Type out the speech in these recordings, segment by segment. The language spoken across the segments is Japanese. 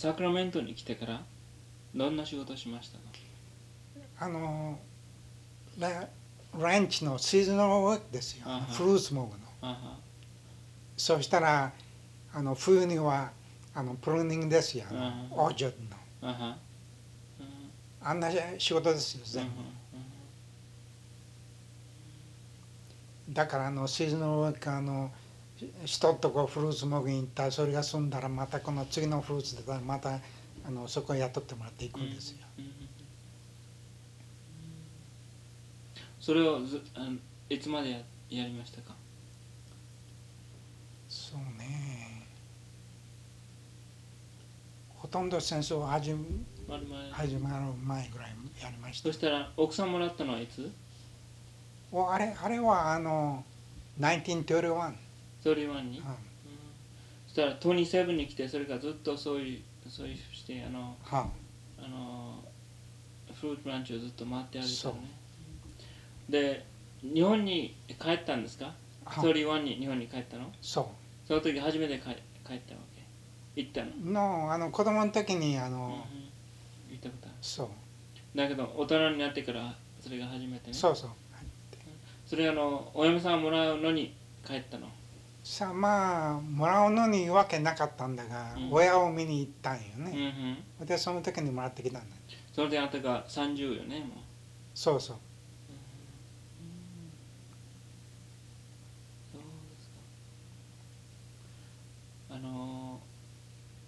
サクラメントに来てからどんな仕事をしましたか？あのラランチのシーズナルワークですよ。フルーツもぐの。そしたらあの冬にはあのプルーニングですよ、うんオージャードの。あん。な仕事ですよ全部、だからあのシーズナルワークあの一とこフルーツもぐに行ったらそれが済んだらまたこの次のフルーツだったらまたあのそこに雇ってもらっていくんですよ、うんうんそれをずあのいつまでややりましたか？そうね。ほとんど戦争始め丸々始まる前ぐらいやりました。そしたら奥さんもらったのはいつ？おあれあれはあの1931、それワンに、うんうん。そしたら27に来てそれからずっとそういうそういうしてあのはあのフルーツブランチをずっと回って歩いたね。で日本に帰ったんですか？は31に日本に帰ったの？そその時初めて帰帰ったわけ？行ったの、うのあの子供の時にあの、うんうん。行ったことある。そう。だけど大人になってからそれが初めてね。そうそう。それあのお嫁さんをもらうのに帰ったの？さあまあもらうのにわけなかったんだが、うん。親を見に行ったんようんうね、ん。でその時にもらってきたんだそれであなたが30よねもう。そうそう。そうですか。あの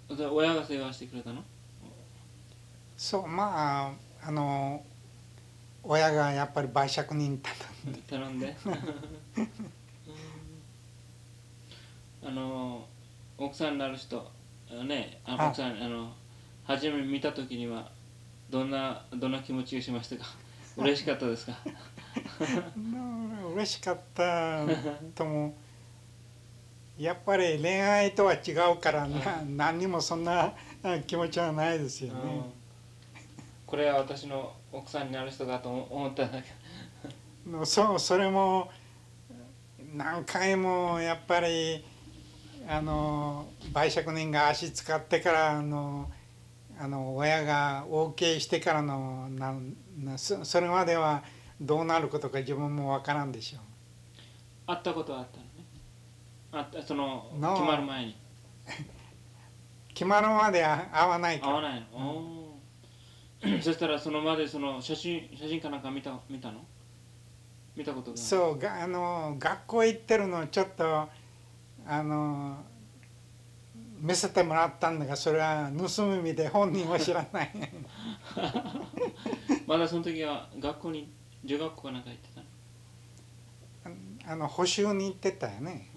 ーで親が世話してくれたの？そうまああの親がやっぱり売借人頼んで。頼んで あの奥さんになる人ねあはい。奥さんあの初め見た時にはどんなどんな気持ちがしましたか？嬉しかったですか？うん嬉しかった ともやっぱり恋愛とは違うからな何にもそんなうん気持ちはないですようん。ね。これは私の奥さんになる人かと思ったんだけど。そうそれも何回もやっぱりあの売借人が足使ってからあのあの親が OK してからのなそそれまではどうなることか自分もわからんでしょう。会ったことはあったのね。あったその決まる前に。決まるまでは会わないから。会わないの、おーそしたらそのまでその写真写真かなんか見た見たの？見たことがうそうがあの学校行ってるのをちょっとあの見せてもらったんだがそれは盗み見で本人は知らない。まだその時は学校に女学校かなんか行ってたの？あの補習に行ってたよね。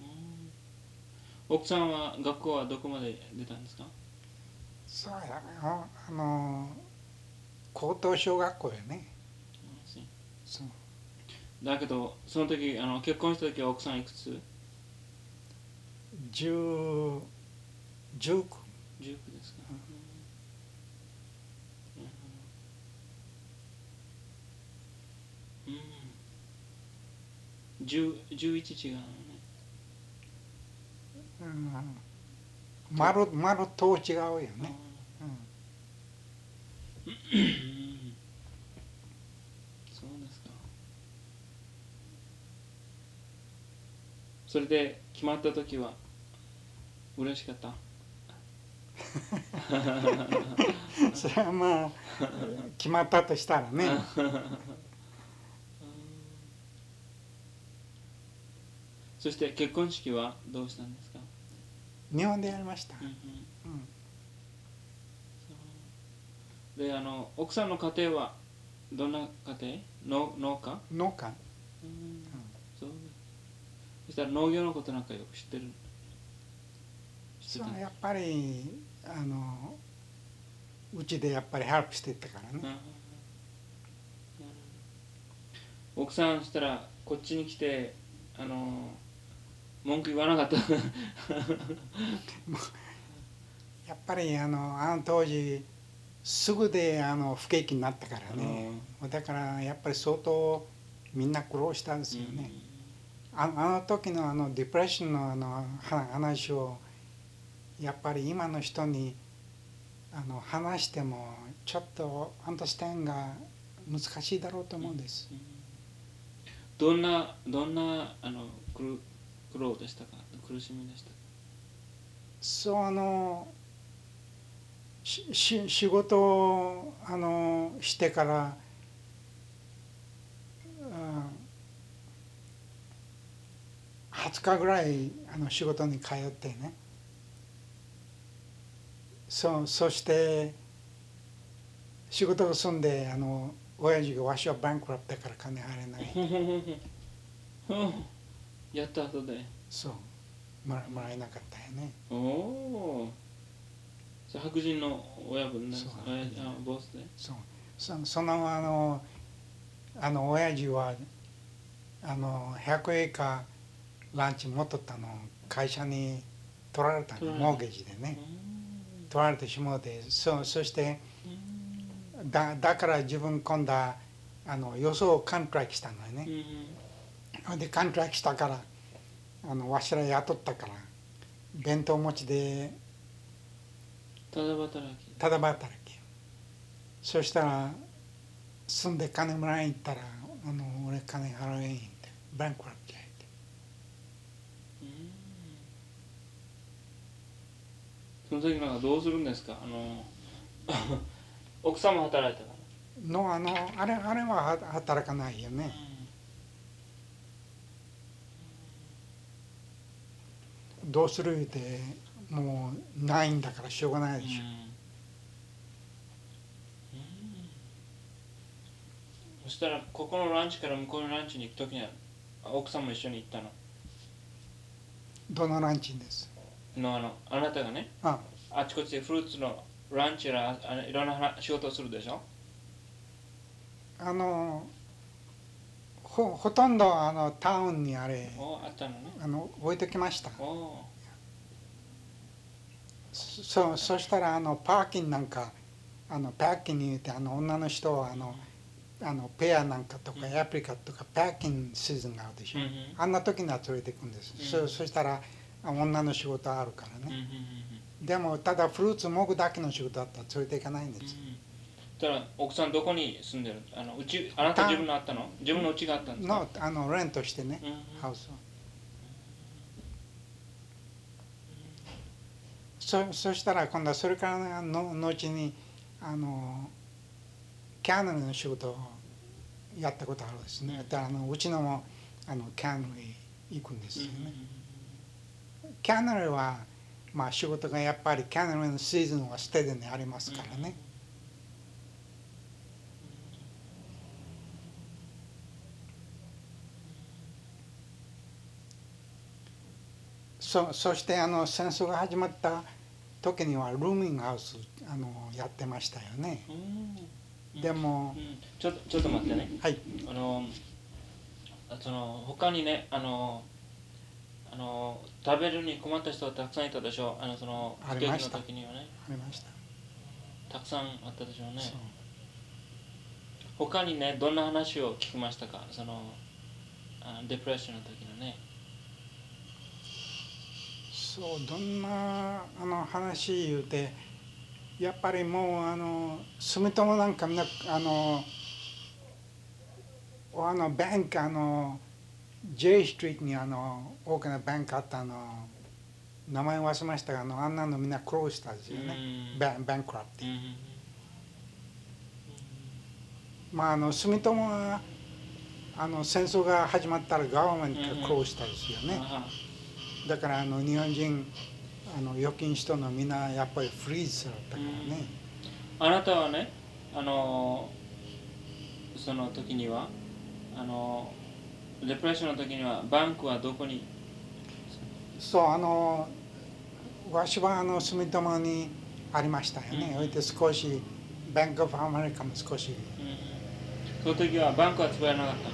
うん。奥さんは学校はどこまで出たんですか？そうやああの高等小学校よね。そう。だけどその時あの結婚した時は奥さんいくつ？?19 ですか、うんうん、10 11違うね。うん。丸丸と違うよね、そうですか。それで決まった時は？嬉しかった？それはまあ決まったとしたらね。そして結婚式はどうしたんですか、日本でやりました、うんうん。うん。であの奥さんの家庭はどんな家庭？の農家、農家。そう。そしたら農業のことなんかよく知ってるそう。やっぱりあのうちでやっぱりヘルプしてたからね、うん。奥さんしたらこっちに来てあの文句言わなかった。やっぱりあのあの当時すぐであの不景気になったからね、だからやっぱり相当みんな苦労したんですよね、ああの時のあのディプレッションのあのは話をやっぱり今の人にあの話してもちょっとアンダースタンが難しいだろうと思うんです。どんなどんなあの苦苦労でしたか？苦しみでしたか？そうあのしし仕事をあのしてから、うん、20日ぐらいあの仕事に通ってねそそして仕事が済んであの親父がわしはバンクラプだから金払えない。やった後でそう。もらもらえなかったよね。おお白人の親分なんですそう。親父あボスでそう。そそのあのあの親父はあの100エーカーランチ持っとったの会社に取られたのモーゲージでね取られてしまうてそそしてだだから自分今度はあの予想をカントラクトしたのよね。でカントラクトしたからあのわしら雇ったから弁当持ちでただ働き。ただ働きそしたら住んで金もらいに行ったらあの俺金払えんってバンクラプトやってその時なんかどうするんですか？あの 奥さんも働いたから。のあのあれあれはは働かないよね。どうする言うてもうないんだからしょうがないでしょ、そしたらここのランチから向こうのランチに行く時には奥さんも一緒に行ったの？どのランチです？のあのあなたがねあ。あちこちでフルーツのランチやらああいろんな話仕事をするでしょ？あのほほとんどあのタウンにあれおあったのね。あの置いときました。お。そそしたらあのパーキンなんかあのパーキンに言うてあの女の人はあのあのペアなんかとかアプリカとかパーキンシーズンがあるでしょ、うんうん。あんな時には連れてくんです、うん。そそしたらあ女の仕事あるからうんうんうんね、でもただフルーツもぐだけの仕事だったら連れていかないんです、うんたら奥さんどこに住んでる？あのうちあなた自分のあったの？自分の家があったんですか？のあのレントしてね、うんうん。ハウスを。そそしたら今度はそれからの後にあのキャノルの仕事をやったことあるんですね。であのうちのもあのキャノルへ行くんですよね、キャノルはまあ仕事がやっぱりキャノルのシーズンはステディにありますからね、そそしてあの戦争が始まった時にはルーミングハウスあのやってましたよね。うん。でもうん。ちょっとちょっと待ってね。はい。あのその他にねあのあの食べるに困った人がたくさんいたでしょう。あのそのありました。の時にはね。ありました、たくさんあったでしょうね。他にねどんな話を聞きましたか？そのあデプレッションの時のね。そうどんなあの話言うてやっぱりもうあの住友なんかみんなあのあのバンクあの J ストリートにあの大きなバンクあったあの名前忘れましたがあのあんなのみんなクローズしたんですよね、うん。バンバンクラプティうんうん。まああの住友はあの戦争が始まったらガバメントがクローズしたんですよね、あだからあの日本人あの預金人のみんなやっぱりフリーズだったからね、あなたはねあのその時にはあの Depression の時には bank はどこに？そうあのわしはあの住友にありましたよね、うん。それで少し Bank of America も少し。うん。その時は bank は使えなかった？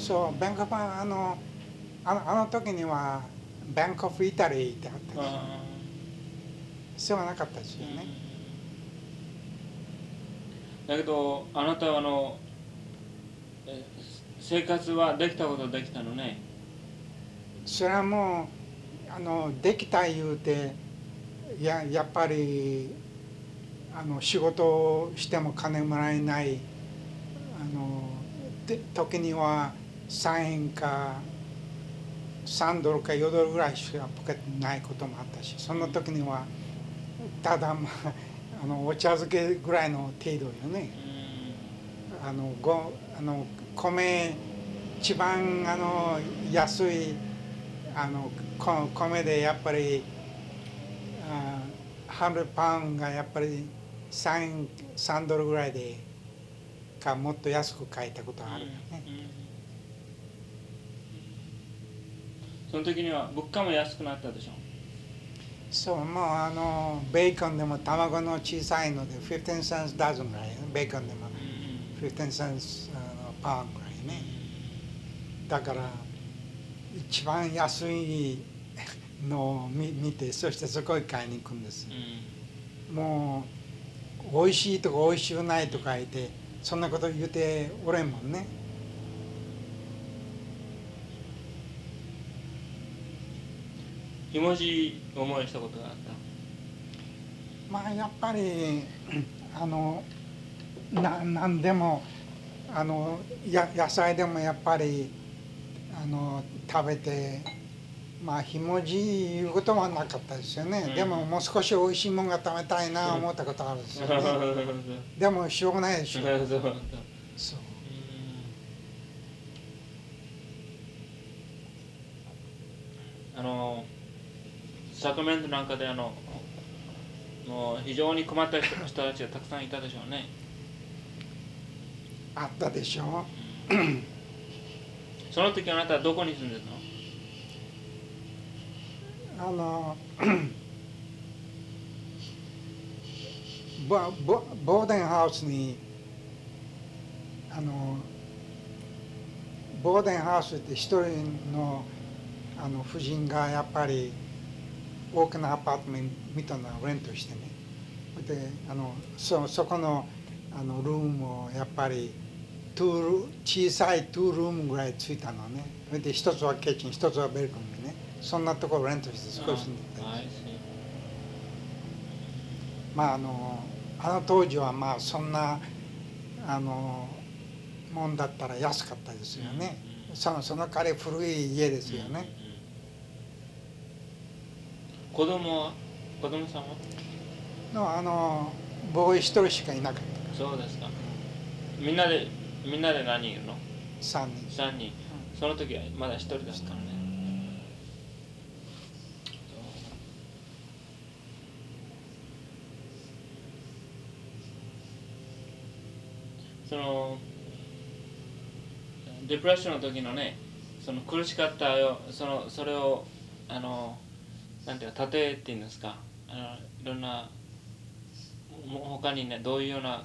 そう Bank of あのあのあの時には Bank of Italy ってあった。ねあそうはなかったですよね、だけどあなたはあのえ生活はできたことできたのねそれはもうあのできた言うてややっぱりあの仕事をしても金もらえないあので時には3円か3ドルか4ドルぐらいしかポケットにないこともあったしその時にはただまああのお茶漬けぐらいの程度よね。あのごあの米一番あの安いあのこ米でやっぱりあ100パウンドがやっぱり 3, 3ドルぐらいでかもっと安く買えたことあるよね。その時には物価も安くなったでしょ？そうもうあのベーコンでも卵の小さいので15 cents ダズンぐらいベーコンでも。15 cents あのパウンドぐらいね。だから一番安いのを見見てそしてそこへ買いに行くんです。もう美味しいとか美味しくないとか言ってそんなこと言うておれんもんね。ひもじい思いしたことがあった？まあやっぱりあのな何でもあのや野菜でもやっぱりあの食べてまあひもじいいうことはなかったですよね、うん。でももう少し美味しいものが食べたいな思ったことあるんですよね、でもしょうがないでしょ。そう。あのサクラメントなんかであのもう非常に困った人人たちがたくさんいたでしょうねあったでしょ？その時あなたはどこに住んでたの？あの ボボボーデンハウスにあのボーデンハウスって一人のあの夫人がやっぱり大きなアパートメントみたいなのをレントしてね。であのそそこのあのルームをやっぱりトゥール小さいトゥールームぐらいついたのね。それで一つはキッチン一つはベルコンでね。そんなところをレントして少し住んでたまああのあの当時はまあそんなあのもんだったら安かったですよね、そのその代わり古い家ですよね、子供は子供さんは？のあのボーイ一人しかいなかっそうですか。みんなでみんなで何人いるの？た3人。3人。その時はまだ1人だったのね。そのデプレッションの時のねその苦しかったよそのそれをあのなんていうか例えっていうんですか。あのいろんなも他にねどういうような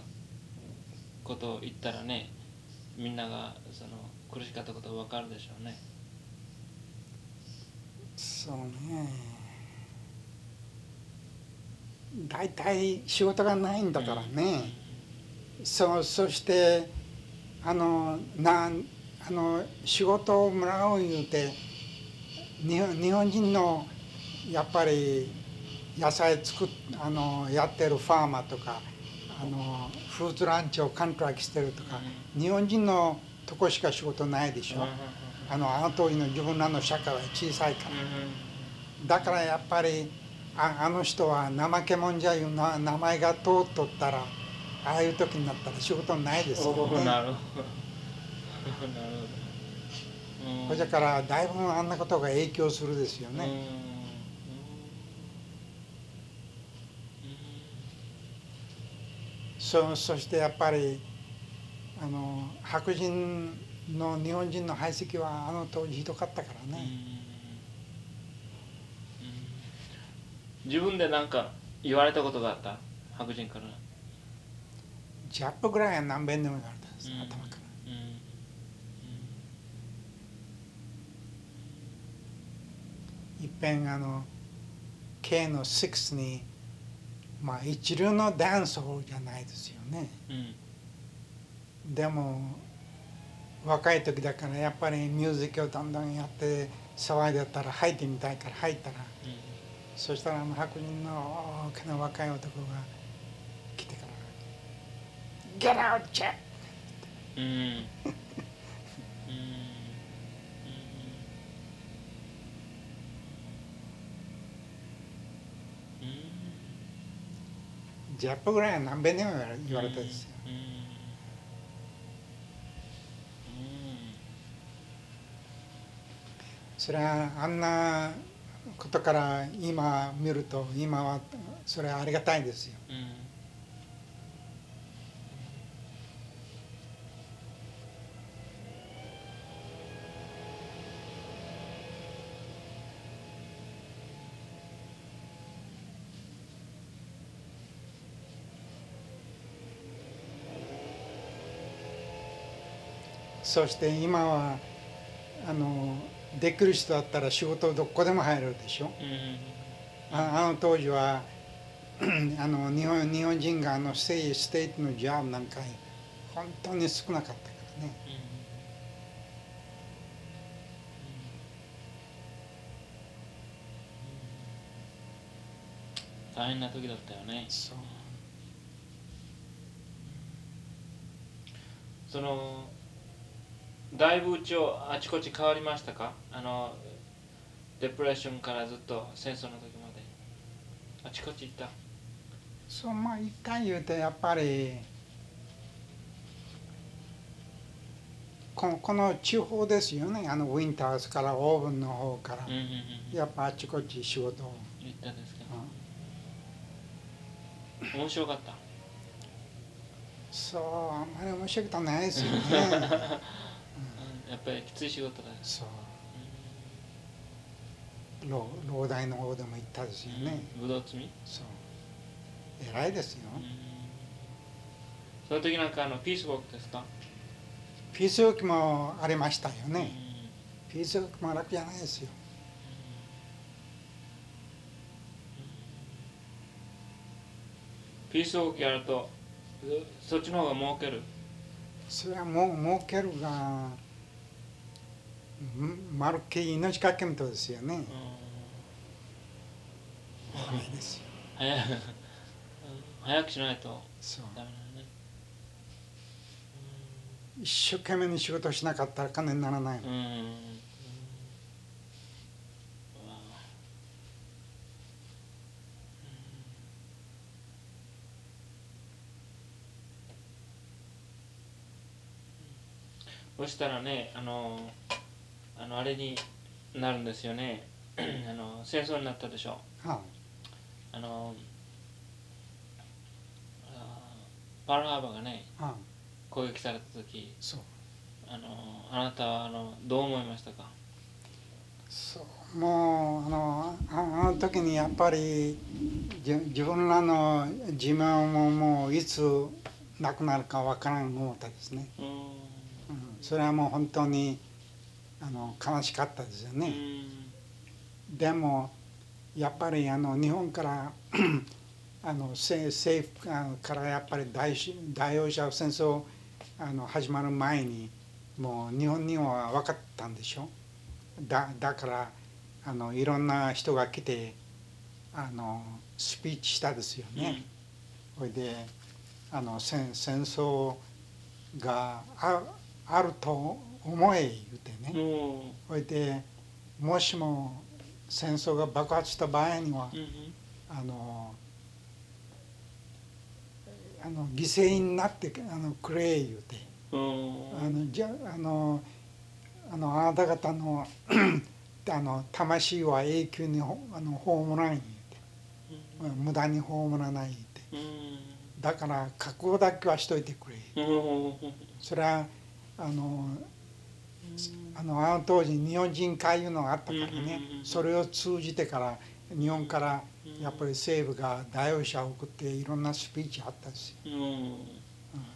ことを言ったらねみんながその苦しかったことが分かるでしょうね。そうね。大体仕事がないんだからね、そうそしてあのなんあの仕事をもらおう言うて日本日本人のやっぱり野菜作っあのやってるファーマーとかあのフーツランチをカントラクトしてるとか、日本人のとこしか仕事ないでしょ、あのあの当時の自分らの社会は小さいから。だからやっぱりああの人は怠け者じゃいうな名前が通っとったらああいう時になったら仕事ないですよね。なるほど。なるほど。だからだいぶあんなことが影響するですようんね。そそしてやっぱりあの白人の日本人の排斥はあの当時ひどかったからね。自分で何か言われたことがあった？白人から。ジャップぐらいは何遍でも言われたんです、うん。頭から。うん。いっぺん。あの K の6にまあ一流のダンスホーじゃないですよねうんでも若い時だからやっぱりミュージックをどんどんやって騒いでたら入ってみたいから入ったらそしたらあの白人の大きな若い男が来てから Get out, Jack! うんジャップぐらいは何べんでも言われたですよ。それはあんなことから今見ると今はそれはありがたいですよ。そして今はあのできる人だったら仕事どこでも入れるでしょ。うんああの当時はあの日本日本人があのステイステイトのジョブなんか本当に少なかったからね。大変な時だったよね。そう。そのだいぶうちをあちこち変わりましたか？あのデプレッションからずっと戦争の時まで。あちこち行った？そうまあ一回言うとやっぱりこのこの地方ですよね。あのウィンターズからオーブンの方から。うんうんうんやっぱあちこち仕事を、行ったんですかうん。面白かった？そうあんまり面白くとないですよね。う んやっぱりきつい仕事だそう。老老大の方でも行ったですよね、ぶどう摘み？そう。偉いですよ、その時なんかあのピースウォークですか？ピースウォークもありましたようん。ね、ピースウォークも楽じゃないですよ。ピースウォークやるとそそっちの方が儲ける？それはもう儲けるがんまるっきり命かけんとですよね。うん。偉い。ですよ早くしないとダメだね一生懸命に仕事しなかったら金にならないもん。うん。そしたらねあのあのあれになるんですよね。あの戦争になったでしょ。はあのあパールハーバーがねあはあ攻撃された時そう。あのあなたはあのどう思いましたか？そう。もうあのああの時にやっぱりじ自分らの寿命ももういつなくなるかわからん思ったですね、うん。うん、それはもう本当にあの悲しかったですよね、でもやっぱりあの日本から あの政政府からやっぱり大し大洋者戦争あの始まる前にもう日本には分かったんでしょ？だだからあのいろんな人が来てあのスピーチしたですよね。それであの戦戦争がああると思え言うてね。うん。うんそれでもしも戦争が爆発した場合にはうんあのあの犠牲になってあのくれ言うて。うん。あのじゃあのあのあなた方の あの魂は永久にほあの葬らん言うて。無駄に葬らない言うて。うん。だから覚悟だけはしといてくれうん。それはあのあのあの当時日本人会いうのがあったからね。それを通じてから日本からやっぱり政府が代表者を送っていろんなスピーチあったんですようん。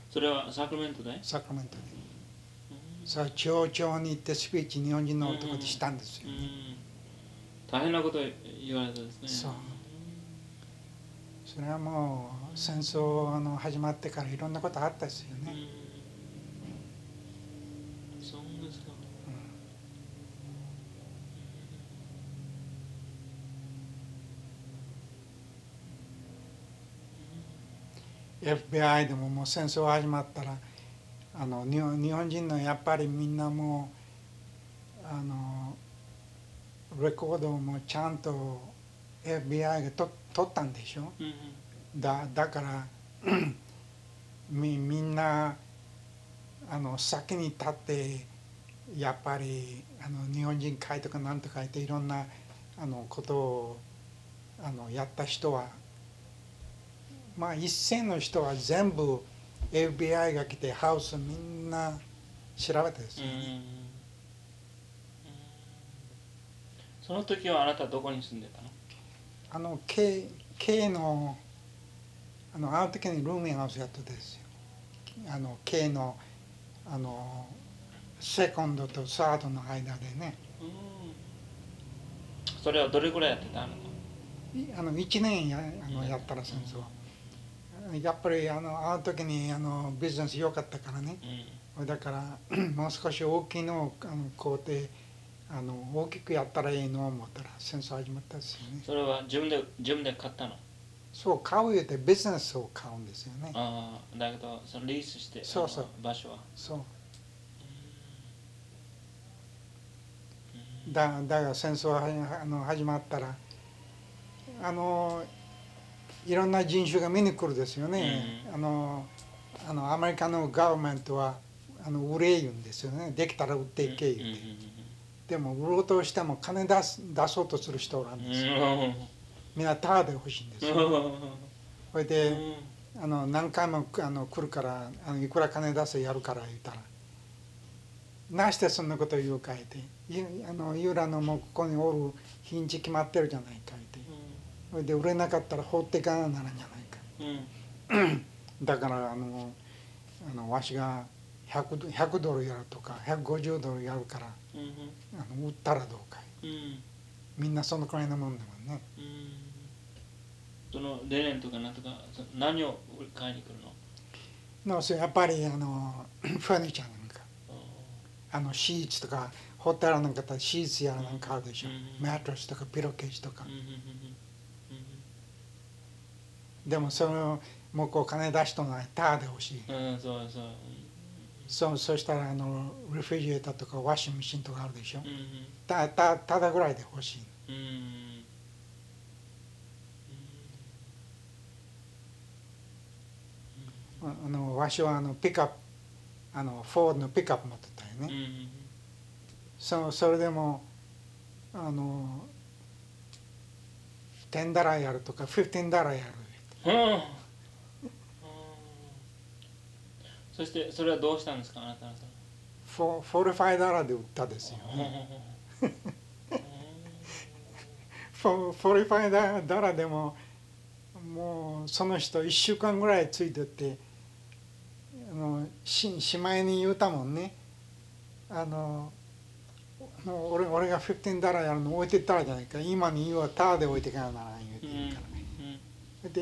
それはサクラメントで？サクラメントで。それは町長に行ってスピーチ日本人の男でしたんですようん大変なこと言われたですね。そう。それはもう戦争あの始まってからいろんなことあったですようん。ねそうですか FBI でももう戦争始まったらあの日本人のやっぱりみんなもうあのレコードもちゃんと FBI がと取ったんでしょ？うんだだからみみんなあの先に立ってやっぱりあの日本人会とかなんとか言っていろんなあのことをあのやった人はまあ一斉の人は全部 FBI が来てハウスみんな調べてですよね、その時はあなたどこに住んでたの？あの K, K のあのあの時にルーミングハウスやってたですよ。あの K のあのセコンドとサードの間でね。それはどれぐらいやってたの？いあの1年やあのやったら戦争やっぱりあのあの時にあのビジネス良かったからね。うん。だから もう少し大きいのをあの買うてあの大きくやったらいいの思ったら戦争始まったですよね。それは自分で自分で買ったの？そう買う言うてビジネスを買うんですよね。ああだけどそのリースしてそうそう。場所は？そう。だだから戦争があの始まったらあのいろんな人種が見に来るですよね、あのあのアメリカのガバメントはあの売れ言うんですよね。できたら売っていけ言うて、でも売ろうとしても金出す出そうとする人おらんですよ、みんなタダで欲しいんですよ、それで、あの何回もあの来るからあのいくら金出せやるから言ったらなしてそんなこと言うか言っていあのユーラのもうここにおる日にち決まってるじゃないか言ってそれで売れなかったら放っていかなならんじゃないか。だからあのあのわしが 100, 100ドルやるとか150ドルやるからあの売ったらどうかみんなそのくらいのもんだもんね。そのレネンとかなんとかそ何を買いに来るの？のそれやっぱりあの ファニチャーなんか。あのシーツとかホテルなんかだったらシーツやらなんかあるでしょ、うんマトレスとかピロケージとか。うん、うんでもそのもうこう金出しとないタダで欲しい、うんうんそうそう。そうそしたらあのリフリジレーターとかワッシングマシンとかあるでしょ、うんうん。たたただぐらいで欲しい。うん。ああのわしはあのピックアップあのフォードのピックアップ持ってたよね、うんうんそそれでもあの10ダラーやるとか15ダラーやるうん。うん。そしてそれはどうしたんですかあなたのそのフォ45ダラーで売ったですよ。ねフォ45ダダラーでももうその人1週間ぐらいついてってあのししまいに言うたもんね。あのもう俺俺が15ダラーやるの置いてったらじゃないか。今に言うはタダで置いてかなならん言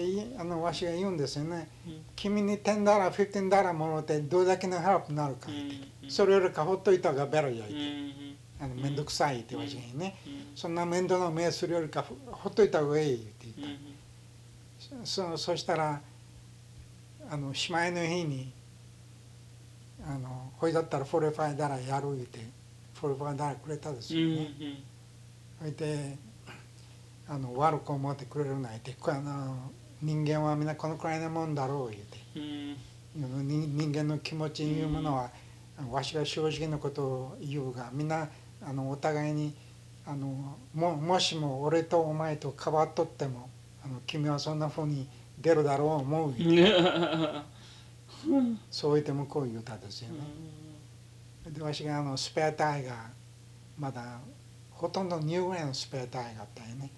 うてあのわしが言うんですよね、うん。君に10ダラー15ダラーもらってどれだけのヘルプになるか言って、うんそれよりかほっといた方がベラじゃ言うんって、あの面倒くさいってわしが言うね、うん。そんな面倒な目するよりかほほっといた方がいい言ってう言っん。た、そそしたらあのしまいの日にあのほいだったら45ダラーやる言うて45ダラーくれたですうんよね、それであの悪く思ってくれるなんてこあの人間はみんなこのくらいのもんだろう言うてうん人人間の気持ちいうものは、わしが正直なことを言うがみんなあのお互いにあのももしも俺とお前と変わっとってもあの君はそんなふうに出るだろう思う言うてそう言って向こう言うたですよね。でわしがあのスペアタイがまだほとんどニューぐらいのスペアタイがあったよね。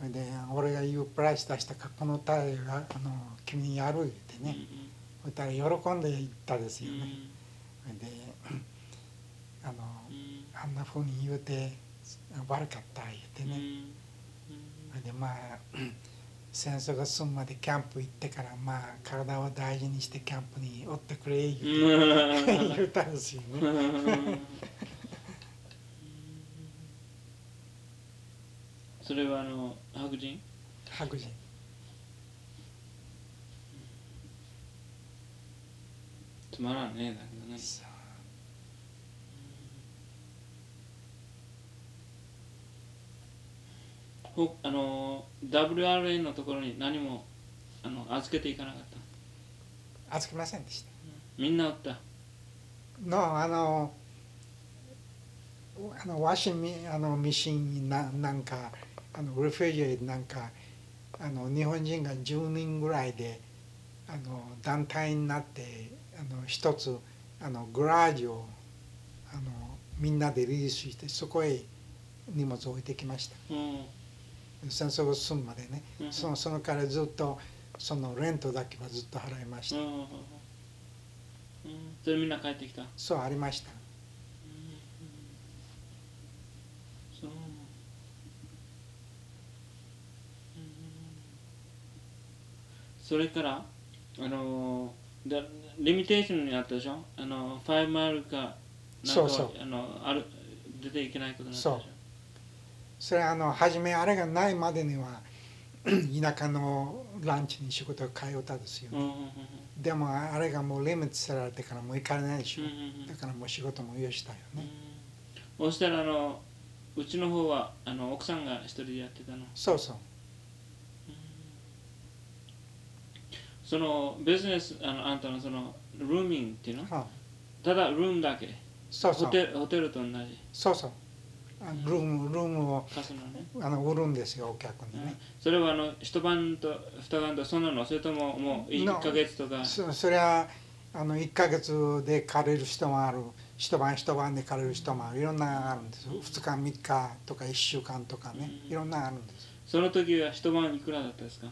それで俺が言うプライス出したからこのタイがあの君にやる言うてね。そしたら喜んで言ったですよね。であのあんなふうに言うて悪かった言うてね。それでまあ戦争が済むまでキャンプ行ってからまあ体を大事にしてキャンプにおってくれ言うて 言うたんですよね。それはあの白人？白人。つまらんねだけどね。ほあの WRA のところに何もあの預けていかなかった？預けませんでした。みんなおった？のあのあのワシミあのミシンななんかあのレフュージェなんかあの日本人が10人ぐらいであの団体になってあの一つあのグラージをあのみんなでリリースしてそこへ荷物を置いてきました。うん。戦争が済むまでね、うんそのそのからずっとそのレントだけはずっと払いました、うんうんうんそれみんな帰ってきた。そうありました。そうそれからあのだリミテーションにあったでしょ？あの5マイルかそうそう。あのある出ていけないことになったでしょ？それはあの初めあれがないまでには 田舎のランチに仕事を通ったですよ、うんうんうんでもあれがもうリミットされてからもう行かれないでしょ、うんうんうん。だからもう仕事もよしたよね、そしたらあのうちの方はあの奥さんが一人でやってたの。そうそうそのビジネスあのあんたのそのルーミングっていうの？あ。ただルームだけ。そうそう。ホテルホテルと同じ。そうそう。あルームルームを貸すのね、あの売るんですよお客にね、それはあの一晩と二晩とそんなの？それとももう1ヶ月とか？そそれはあの1ヶ月で借りる人もある。一晩一晩で借りる人もある。いろんなのがあるんです2日3日とか1週間とかね。うん。いろんなのあるんですその時は一晩いくらだったですか？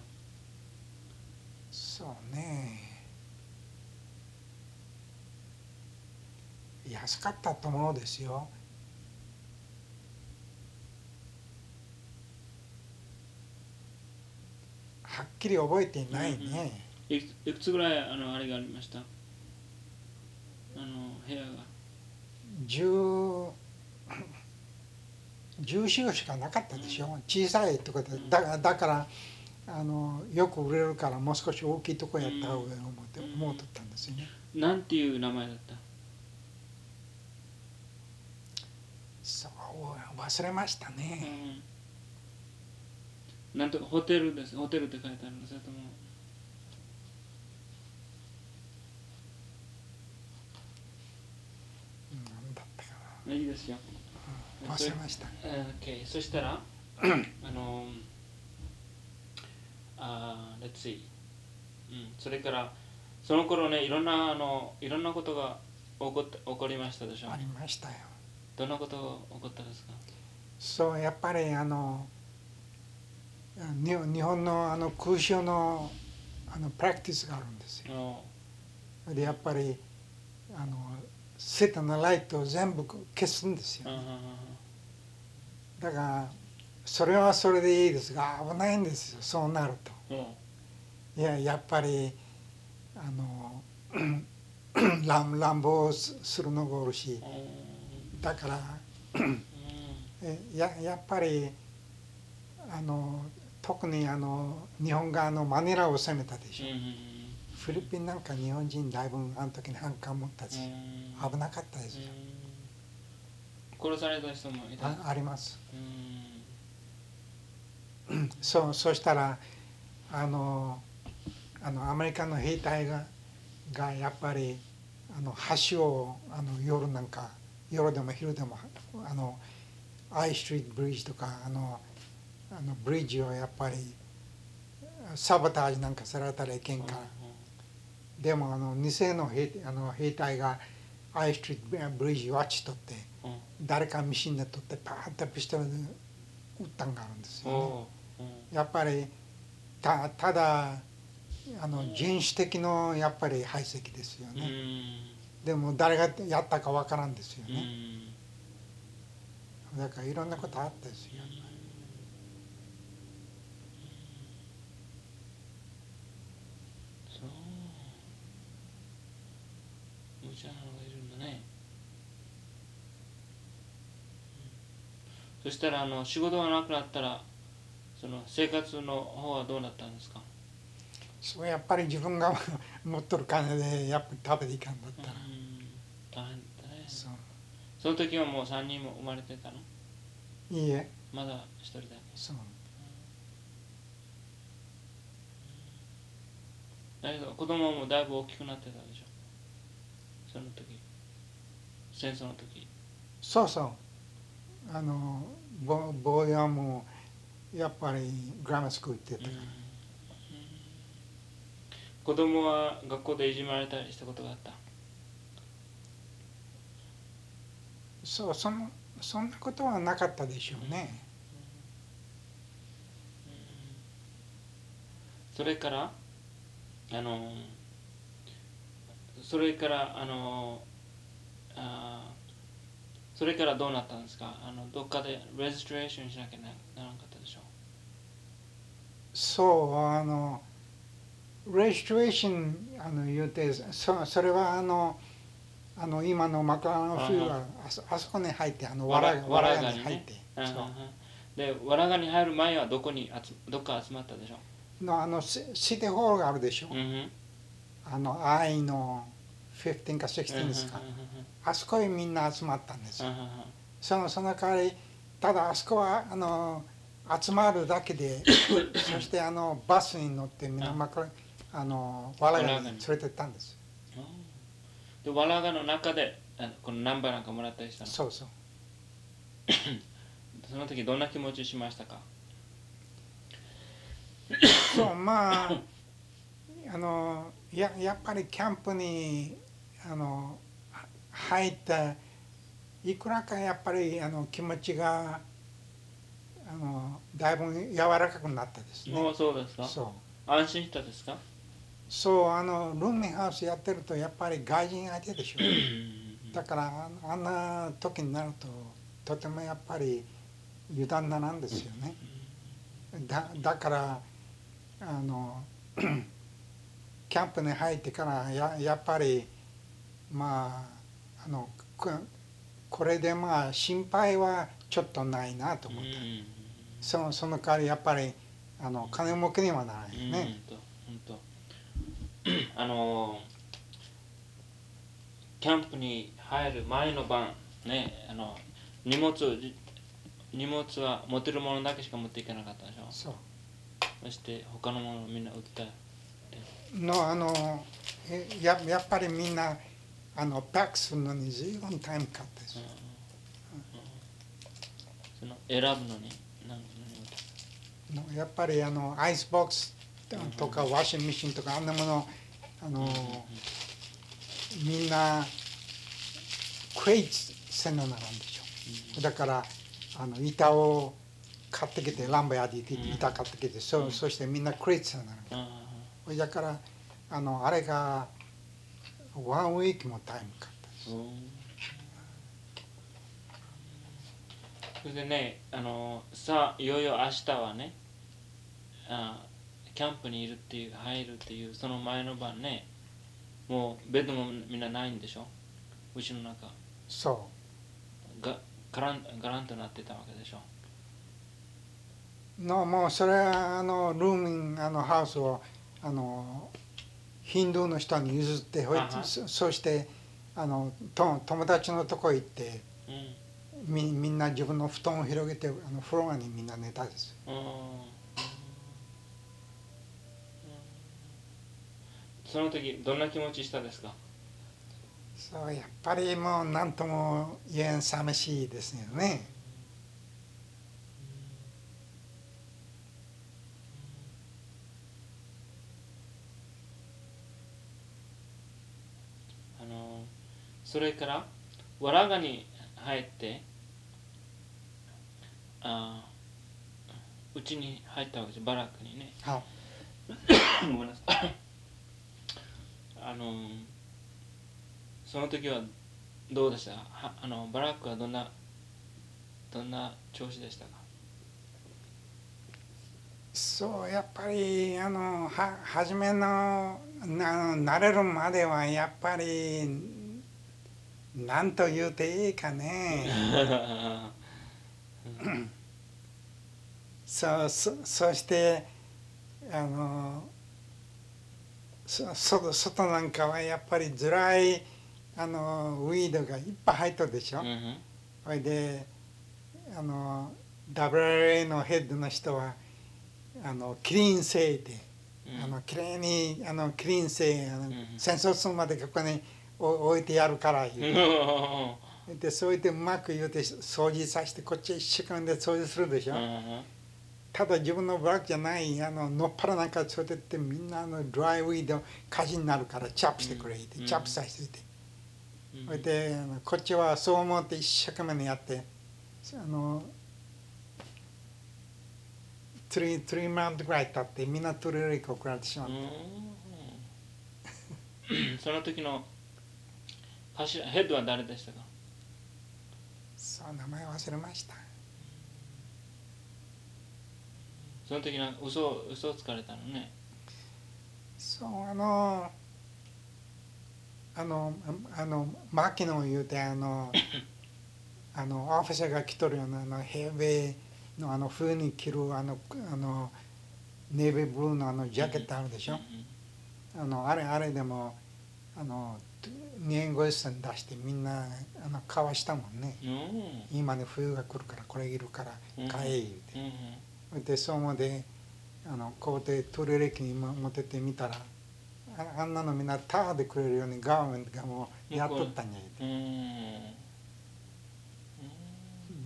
そうね。安かったと思うですよ。はっきり覚えていないね、いくいくつぐらいあのあれがありました？あの部屋が。10 14しかなかったでしょ。小さいとこでだだからあのよく売れるからもう少し大きいとこやった方がいい思ってうん思うとったんですよね。なんていう名前だった？そう忘れましたね。うん。なんとかホテルです。ホテルって書いてあるのそれとも。何だったかいいですよ。な忘れました。えーそしたら あのあー Let's see うんそれからその頃ねいろんなあのいろんなことが起こって起こりましたでしょ？ありましたよ。どんなことが起こったですか？そうやっぱりあのに日本のあの空襲のあのプラクティスがあるんですよ。おでやっぱりあのセットのライトを全部消すんですよ。うんうんうん。だからそれはそれでいいですが危ないんですよそうなると。うん。いややっぱりあの 乱乱暴するのがおるしうん。だから ややっぱりあの特にあの日本側のマニラを攻めたでしょ、うんフィリピンなんか日本人だいぶあの時に反感持ったし、うん。危なかったですよ、殺された人もいた。ああります。うんそうそうしたらあのあのアメリカの兵隊ががやっぱりあの橋をあの夜なんか夜でも昼でもあのアイストリートブリッジとかあのあのブリッジをやっぱりサボタージなんかされたらいけんか。ら、でもあの偽の兵あの兵隊がアイストリートブリッジをあっち取ってうん。誰かミシンで取ってパーッとピストルで撃ったんがあるんですよね。やっぱりたただあの人種的のやっぱり排斥ですようね、ん。でも誰がやったかわからんですようね、ん。だからいろんなことあったですよ、そう。無茶なのがいるんだね。うん。そしたらあの仕事がなくなったらその生活の方はどうなったんですか？そうやっぱり自分が持っとる金でやっぱり食べていかんだったら、うん大変だね。そう。その時はもう3人も生まれてたの？いいえ。まだ1人だけ？そう。だけど子供もだいぶ大きくなってたでしょ？その時。戦争の時。そうそう。あのぼ坊やもやっぱりグラマースクール行ってた。から、子供は学校でいじめられたりしたことがあった？そうそのそんなことはなかったでしょうね、それからあのそれからあのあそれからどうなったんですか？あのどっかでレジストレーションしなきゃなならなかったそうあのレジストレーションあの言うてそそれはあのあの今のマカラの州はあそあそこに入ってあのわらわわらがに入って、うんう。んうん。そうでわらがに入る前はどこに集どっか集まったでしょ？のあのシシティホールがあるでしょ、うんうん。あの愛の15か16ですか、あそこへみんな集まったんですよ、そのその代わりただあそこはあの集まるだけで そしてあのバスに乗ってみんなまかあのわらがに連れてったんですでわらがの中であのこのナンバーなんかもらったりしたの？そうそう。その時どんな気持ちしましたか？そうまああのややっぱりキャンプにあのは入っていくらかやっぱりあの気持ちがあのだいぶ柔らかくなったですね。もうそうですか？そう。安心したですか？そうあのルーミンハウスやってるとやっぱり外人相手でしょだからああんな時になるととてもやっぱり油断ななんですよね。だだからあの キャンプに入ってからややっぱりまああのここれでまあ心配はちょっとないなと思った、そのその代わりやっぱりあの金儲けにはならないよね、あのキャンプに入る前の晩ねあの荷物じ荷物は持てるものだけしか持っていかなかったでしょ。そう。そして他のものをみんな売ったのあのえややっぱりみんなあのパックするのに随分タイムかかったです、その選ぶのにやっぱりあの icebox とか washing machine とかあんなものあのみんな crates せなならんでしょ。だからあの板を買ってきて lumber 屋で板買ってきてそそしてみんな crates せなならん。あだからあのあれが one week も time かかったです。あそれでねあのさあいよいよ明日はねあキャンプにいるっていう入るっていうその前の晩ねもうベッドもみんなないんでしょ？うちの中。そがガランガランとなってたわけでしょ？うのもうそれはあのルーミンあのハウスをあのヒンドゥーの人に譲ってほいあは。そそしてあのと友達のとこ行ってうん。みみんな自分の布団を広げてあのフロアにみんな寝たですうんその時どんな気持ちしたですか？そうやっぱりもう何とも言えん寂しいですよね。あのそれからわらがに入ってあうちに入ったわけです。バラックにね。はい。ごめんなさいあのその時はどうでした？はあのバラックはどんなどんな調子でしたか？そうやっぱりあのは初めのな慣れるまではやっぱり何と言うていいかね。そうそそしてあのそ外外なんかはやっぱりずらいあのウィードがいっぱい入っとるでしょ、うんうん。それであの WRA のヘッドの人はあのクリーン性で、うん。あのきれいにあのクリーン性あの、ん戦争するまでここにお置いてやるから言う。うん。でそう言ってうまく言うて掃除させてこっち一週間で掃除するでしょ、うんただ自分のブラックじゃないあののっぱらなんかそうやってみんなあのドライウィード火事になるからチャップしてくれって、うん。チャップさせて。おいて、うん。それであのこっちはそう思って一生懸命やってあの 3, 3マンドぐらい経ってみんなトレレイク送られてしまっうた、ん。その時の柱ヘッドは誰でしたか？そう名前忘れましたその時の嘘嘘をつかれたのね。そうあのあのあの牧野言うてあの あのオフィサーが着とるようなあのヘベのあの風に着るあのあのネイビーブルーのあのジャケットあるでしょ、あのあれあれでもあの2円50銭出してみんなあの買わしたもんね。今ね冬が来るからこれいるから買え言うて。そう思ってあのこうやってトレレキにも持ってってみたらああんなのみんなタダでくれるようにガーメントがもうやっとったんや。うん。うん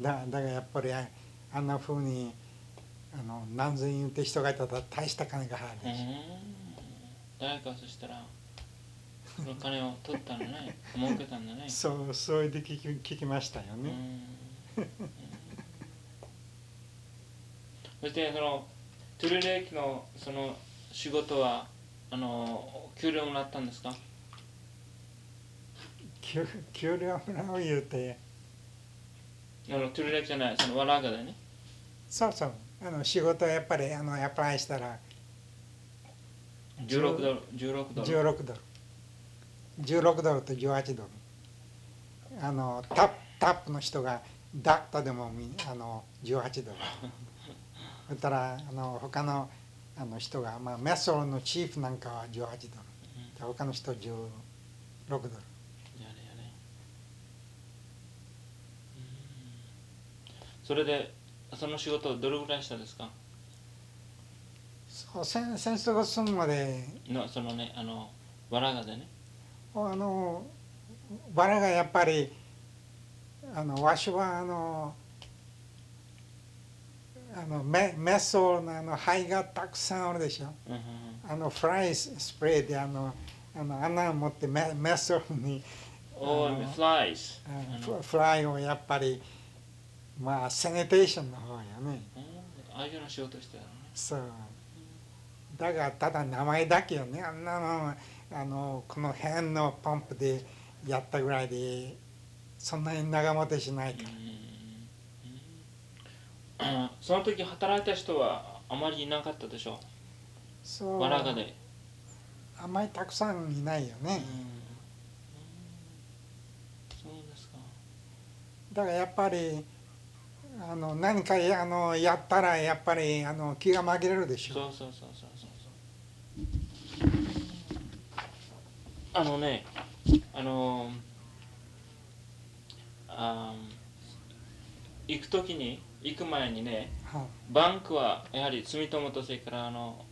だだからやっぱりああんなふうにあの何千円って人がいたら大した金が入るし、うん。誰かそしたらその金を取ったのね。儲けたんだね。そうそうで聞き聞きましたようんね、うんそしてそのトゥルレイキのその仕事はあの給料もらったんですか？給給料もらう言うて。あのトゥルレじゃないそのワラガでね？そうそう。あの仕事やっぱりあのアプライしたら。16ドル16ドル？16ドル。16ドルと18ドル。あのタップタップの人がダクトでもみあの18ドル そしたらあの他のあの人が、まあ、メッソロのチーフなんかは18ドル。で他の人16ドル。それでその仕事どれぐらいしたですか？そう戦戦争が済むまで。のそのねあのワラガでね。あのバラがやっぱりあのわしはあのあのメメッソのあの灰がたくさんあるでしょ。あのフライスプレーであのあの穴を持ってメメッソにおーあの flies あのあの。フフライをやっぱりまあセネテーションの方やね。うん。ああいうような仕事してたのね。そう。だがただ名前だけよね。あんなのあのこの辺のパンプでやったぐらいでそんなに長持てしないから、うんうんその時働いた人はあまりいなかったでしょそう。ワラガで。あんまりたくさんいないようん。ね、そうですか。だからやっぱりあの何かやあのやったらやっぱりあの気が紛れるでしょそう。そうそうそうそうそう。あのねあのあー行く時に行く前にねはバンクはやはり住友とそれからあの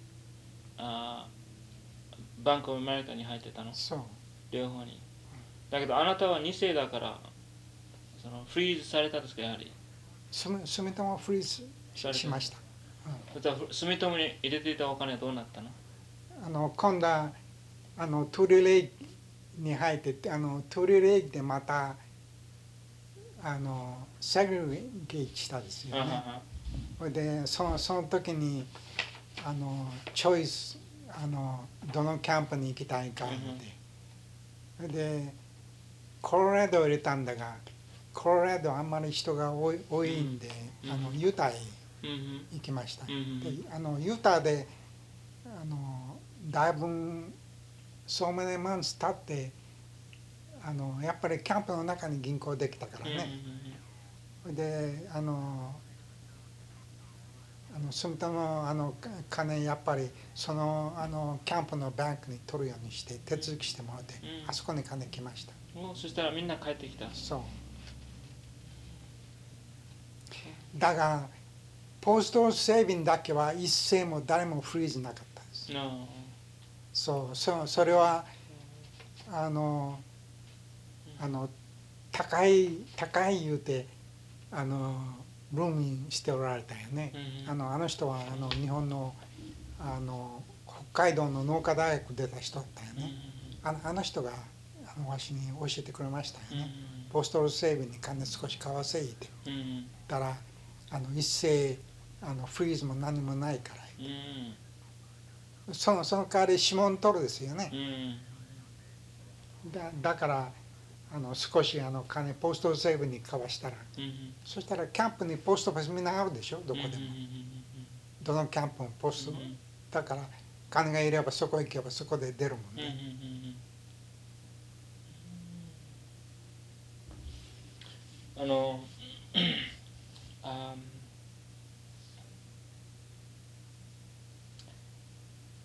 あーバンクオブアメリカに入ってたの？両方に。だけどあなたは2世だからそのフリーズされたんですかやはり？住住友フリーズしました。そしたら住友に入れていたお金はどうなったの？あの今度はあのトゥリレイクに入ってあのトゥリレイクでまたあのセグレゲートしたですよね。それでそのその時にあのチョイスあのどのキャンプに行きたいかって、それでコロラドを入れたんだがコロラドあんまり人が多い多いんで、うんあのユタへ行きました。であのユタであのだいぶそうめマンス経ってあのやっぱりキャンプの中に銀行できたからね、であのあの住田のあのか金やっぱりそのあのキャンプのバンクに取るようにして手続きしてもらって、うん。あそこに金来ました。もうそしたらみんな帰ってきた。そう。だがポストセービングだけは一斉も誰もフリーズなかったです。のそうそそれはあのあの高い高い言うてあのルームにしておられたよね、うんあのあの人はあの日本のあの北海道の農科大学出た人だったようんね、あのあの人があのわしに教えてくれましたようんね、ポストルセーブに金少し買わせいって。うんうらあの一斉あのフリーズも何もないから。うん。そのその代わり指紋取るですよね。うん。だだからあの少しあの金ポストセーブに買わしたら。うんそしたらキャンプにポストみんなあるでしょ？どこでも、どのキャンプもポスト、だから金がいればそこ行けばそこで出るもんね、あの あ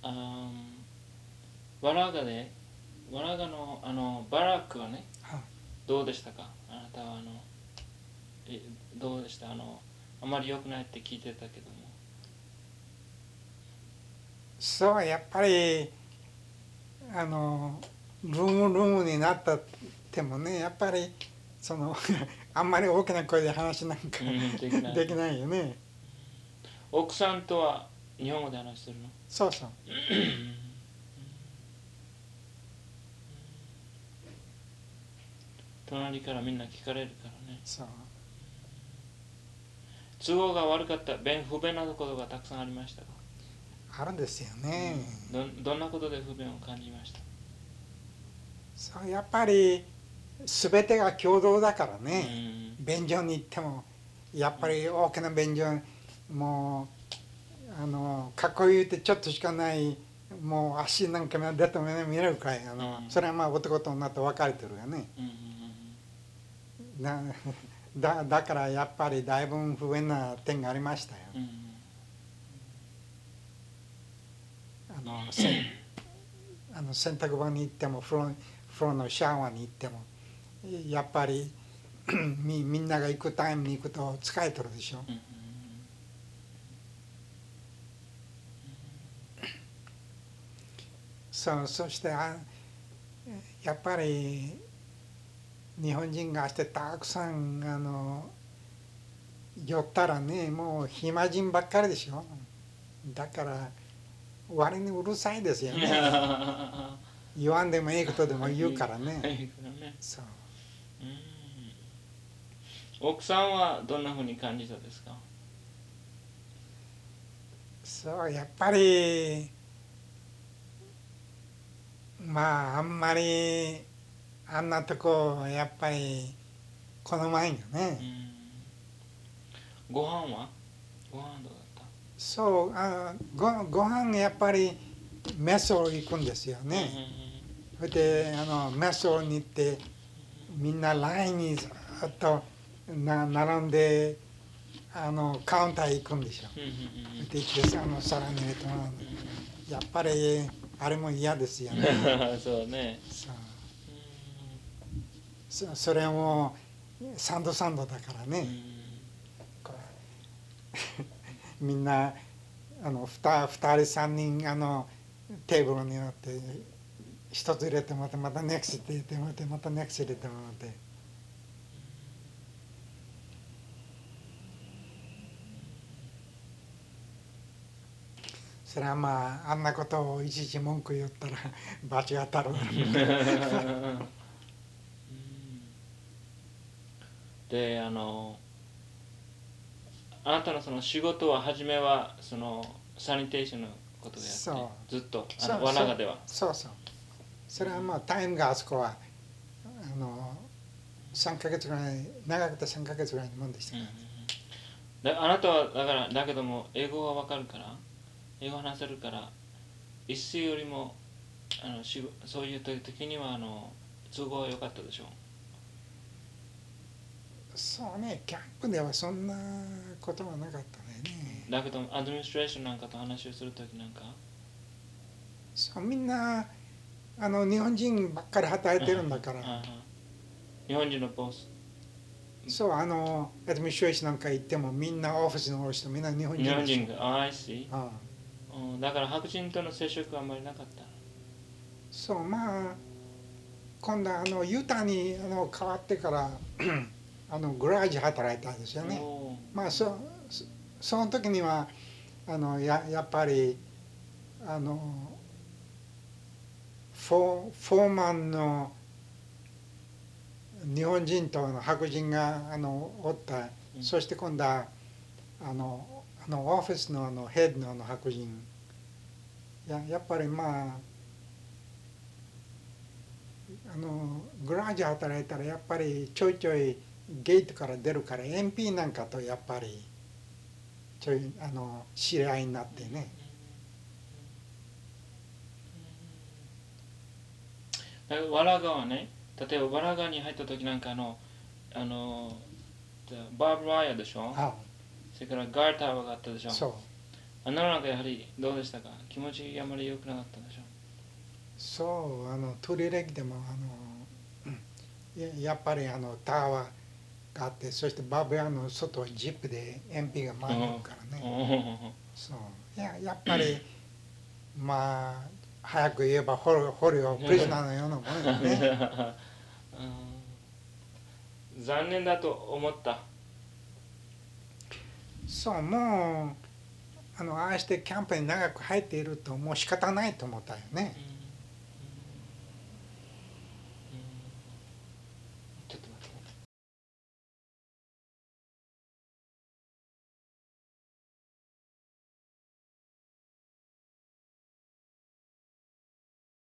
あわらがでわらがのあのバラックはねはいどうでしたか？あなたはあのえどうでした？あのあまり良くないって聞いてたけども。そうやっぱりあのルームルームになったってもねやっぱりその あんまり大きな声で話なんか、うんできない。できないよね。奥さんとは日本語で話してるの？そうそう 隣からみんな聞かれるからね。そう。都合が悪かった便不便なことがたくさんありましたか？あるんですよね、どどんなことで不便を感じました？そうやっぱり全てが共同だからうね、ん。便所に行ってもやっぱり大きな便所もうあのかっこいいってちょっとしかないもう足なんか出ても見えるくらいあの、うん。それはまあ男と女と分かれてるよね。うん だだからやっぱりだいぶ不便な点がありましたよ。あのせん あの洗濯場に行っても風呂風呂のシャワーに行ってもやっぱり みみんなが行くタイムに行くと疲れてるでしょ。そうそしてあやっぱり日本人がしてたくさんあの寄ったらねもう暇人ばっかりでしょ。だから割にうるさいですよね。言わんでもいいことでも言うからね。ね。そう。うん。奥さんはどんなふうに感じたですか？そうやっぱりまああんまりあんなとこやっぱり好まんよね、うん。ご飯は？ご飯どうだった？そうあごご飯やっぱりメソ行くんですよね、それであのメソに行ってみんなラインにずっとな並んであのカウンター行くんでしょ。う行ってあの皿に入れてもらうのやっぱりあれも嫌ですよね。そうね。そううそそれもサンドサンドだからね、みんなあの 2, 二人3人あのテーブルに乗って一つ入れてまたまたネクスト入れてもらってまたネクスト入れてもらって。それはまああんなことをいちいち文句言ったら罰が当たる うんであのあなたのその仕事は初めはそのサニテーションのことでやそう。ってずっとあのわらがでは。そうそう。それはまあタイムがあそこはあの3ヶ月ぐらい長くて3ヶ月ぐらいのもんでしたうんから、うんうんであなたはだからだけども英語はわかるから英語話せるから一世よりもあのそういう時にはあの都合は良かったでしょうそうねキャンプではそんなことはなかったね。だけどアドミニストレーションなんかと話をするときなんか？そうみんなあの日本人ばっかり働いてるんだから、日本人のボス。そうあのアドミニストレーションなんか行ってもみんなオフィスの人みんな日本人日本人がああうんだから白人との接触はあんまりなかった。そうまあ今度あのユタにあの変わってからあのグラージ働いたんですよね。まあそそその時にはあのややっぱりあのフォーフォーマンの日本人とあの白人があのおった、うん。そして今度はあのあのオフィスのあのヘッドのあの白人。ややっぱりまああのグラージュ働いたらやっぱりちょいちょいゲートから出るから MP なんかとやっぱりちょいあの知り合いになってね。だからわらがはね例えばわらがに入った時なんかあのあのバーブ・ライアでしょ？あそれからガータワーがあったでしょ？そう。あのなんかやはりどうでしたか？気持ちあまり良くなかったでしょ？そうあのトリレキでもあのやっぱりあのタワーがあってそしてバーベアの外はジップで MP が回るからね、そう。いややっぱりまあ早く言えば捕虜捕虜プリズナーのようなもんよね。うん。残念だと思った。そうもうあのああしてキャンプに長く入っているともう仕方ないと思ったよね。うん